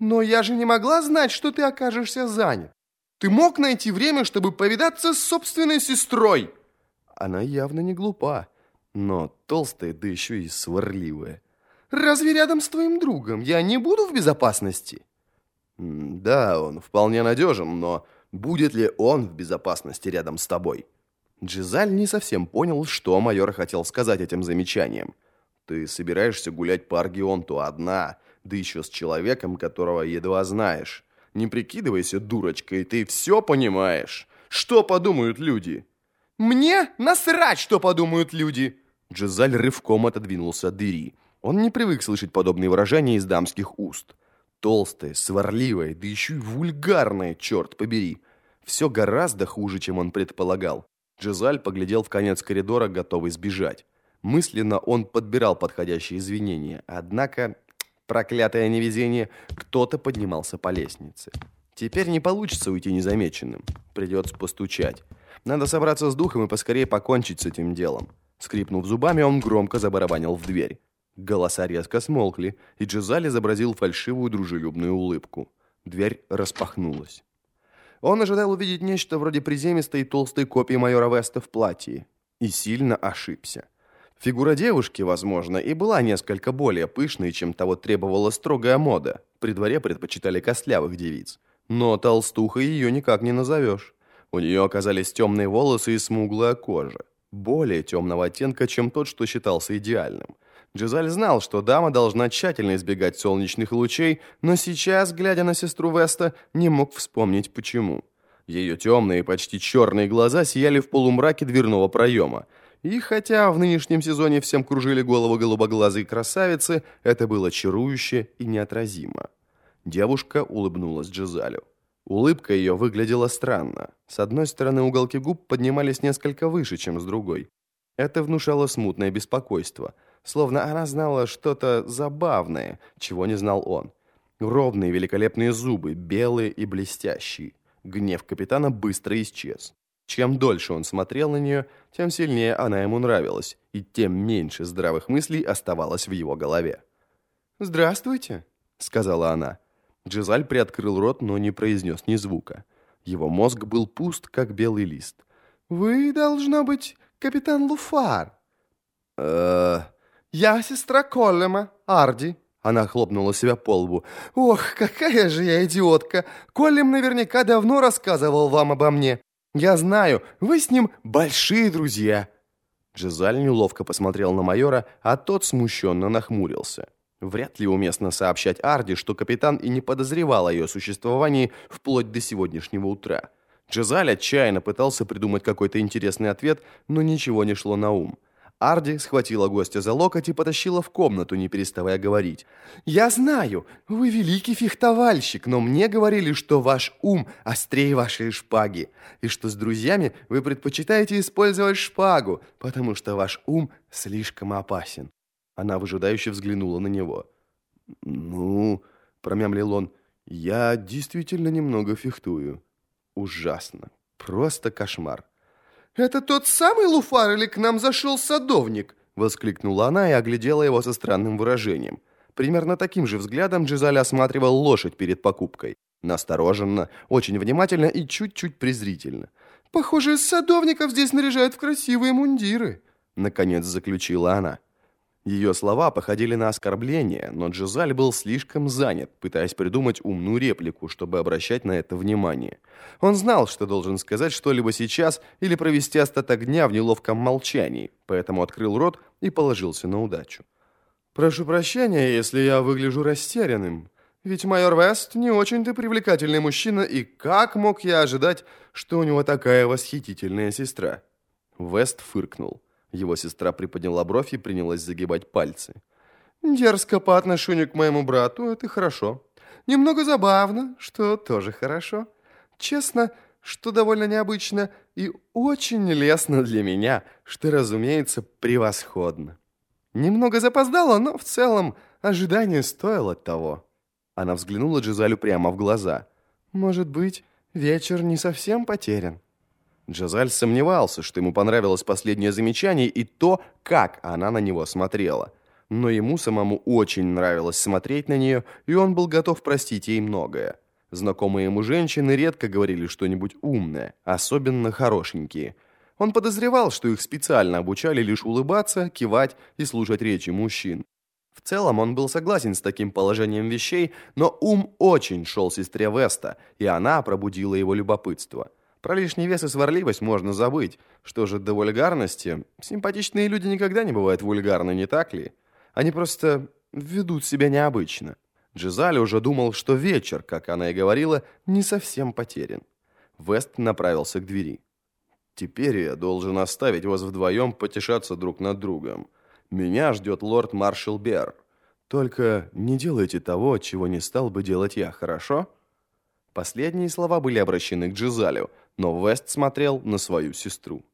Но я же не могла знать, что ты окажешься занят. Ты мог найти время, чтобы повидаться с собственной сестрой. Она явно не глупа, но толстая, да еще и сварливая. Разве рядом с твоим другом я не буду в безопасности? Да, он вполне надежен, но будет ли он в безопасности рядом с тобой? Джизаль не совсем понял, что майор хотел сказать этим замечанием. Ты собираешься гулять по Аргионту одна, да еще с человеком, которого едва знаешь. Не прикидывайся дурочкой, ты все понимаешь. Что подумают люди? Мне насрать, что подумают люди. Джизаль рывком отодвинулся от двери. Он не привык слышать подобные выражения из дамских уст. Толстая, сварливая, да еще и вульгарная, черт побери. Все гораздо хуже, чем он предполагал. Джизаль поглядел в конец коридора, готовый сбежать. Мысленно он подбирал подходящие извинения, однако, проклятое невезение, кто-то поднимался по лестнице. Теперь не получится уйти незамеченным. Придется постучать. Надо собраться с духом и поскорее покончить с этим делом. Скрипнув зубами, он громко забарабанил в дверь. Голоса резко смолкли, и Джизаль изобразил фальшивую дружелюбную улыбку. Дверь распахнулась. Он ожидал увидеть нечто вроде приземистой толстой копии майора Веста в платье. И сильно ошибся. Фигура девушки, возможно, и была несколько более пышной, чем того требовала строгая мода. При дворе предпочитали костлявых девиц. Но толстухой ее никак не назовешь. У нее оказались темные волосы и смуглая кожа. Более темного оттенка, чем тот, что считался идеальным. Джизаль знал, что дама должна тщательно избегать солнечных лучей, но сейчас, глядя на сестру Веста, не мог вспомнить почему. Ее темные, почти черные глаза сияли в полумраке дверного проема. И хотя в нынешнем сезоне всем кружили головы голубоглазые красавицы, это было чарующе и неотразимо. Девушка улыбнулась Джизалю. Улыбка ее выглядела странно. С одной стороны уголки губ поднимались несколько выше, чем с другой. Это внушало смутное беспокойство – словно она знала что-то забавное, чего не знал он. Ровные великолепные зубы, белые и блестящие. Гнев капитана быстро исчез. Чем дольше он смотрел на нее, тем сильнее она ему нравилась, и тем меньше здравых мыслей оставалось в его голове. «Здравствуйте», — сказала она. Джизаль приоткрыл рот, но не произнес ни звука. Его мозг был пуст, как белый лист. «Вы, должно быть, капитан Луфар». «Э-э...» «Я сестра Коллема, Арди». Она хлопнула себя по лбу. «Ох, какая же я идиотка! Коллем наверняка давно рассказывал вам обо мне. Я знаю, вы с ним большие друзья». Джизаль неловко посмотрел на майора, а тот смущенно нахмурился. Вряд ли уместно сообщать Арди, что капитан и не подозревал о ее существовании вплоть до сегодняшнего утра. Джизаль отчаянно пытался придумать какой-то интересный ответ, но ничего не шло на ум. Арди схватила гостя за локоть и потащила в комнату, не переставая говорить. «Я знаю, вы великий фехтовальщик, но мне говорили, что ваш ум острее вашей шпаги, и что с друзьями вы предпочитаете использовать шпагу, потому что ваш ум слишком опасен». Она выжидающе взглянула на него. «Ну...» — промямлил он. «Я действительно немного фехтую. Ужасно. Просто кошмар». «Это тот самый Луфар или к нам зашел садовник?» Воскликнула она и оглядела его со странным выражением. Примерно таким же взглядом Джизаль осматривал лошадь перед покупкой. Настороженно, очень внимательно и чуть-чуть презрительно. «Похоже, садовников здесь наряжают в красивые мундиры», наконец заключила она. Ее слова походили на оскорбление, но Джизаль был слишком занят, пытаясь придумать умную реплику, чтобы обращать на это внимание. Он знал, что должен сказать что-либо сейчас или провести остаток дня в неловком молчании, поэтому открыл рот и положился на удачу. «Прошу прощения, если я выгляжу растерянным, ведь майор Вест не очень-то привлекательный мужчина, и как мог я ожидать, что у него такая восхитительная сестра?» Вест фыркнул. Его сестра приподняла бровь и принялась загибать пальцы. «Дерзко по отношению к моему брату – это хорошо. Немного забавно, что тоже хорошо. Честно, что довольно необычно, и очень лестно для меня, что, разумеется, превосходно. Немного запоздало, но в целом ожидание стоило того». Она взглянула Джизалю прямо в глаза. «Может быть, вечер не совсем потерян?» Джазаль сомневался, что ему понравилось последнее замечание и то, как она на него смотрела. но ему самому очень нравилось смотреть на нее, и он был готов простить ей многое. Знакомые ему женщины редко говорили что-нибудь умное, особенно хорошенькие. Он подозревал, что их специально обучали лишь улыбаться, кивать и слушать речи мужчин. В целом он был согласен с таким положением вещей, но ум очень шел сестре Веста, и она пробудила его любопытство. Про лишний вес и сварливость можно забыть. Что же до вульгарности? Симпатичные люди никогда не бывают вульгарны, не так ли? Они просто ведут себя необычно. Джизаль уже думал, что вечер, как она и говорила, не совсем потерян. Вест направился к двери. «Теперь я должен оставить вас вдвоем потешаться друг над другом. Меня ждет лорд-маршал Бер. Только не делайте того, чего не стал бы делать я, хорошо?» Последние слова были обращены к Джизалю, но Вест смотрел на свою сестру.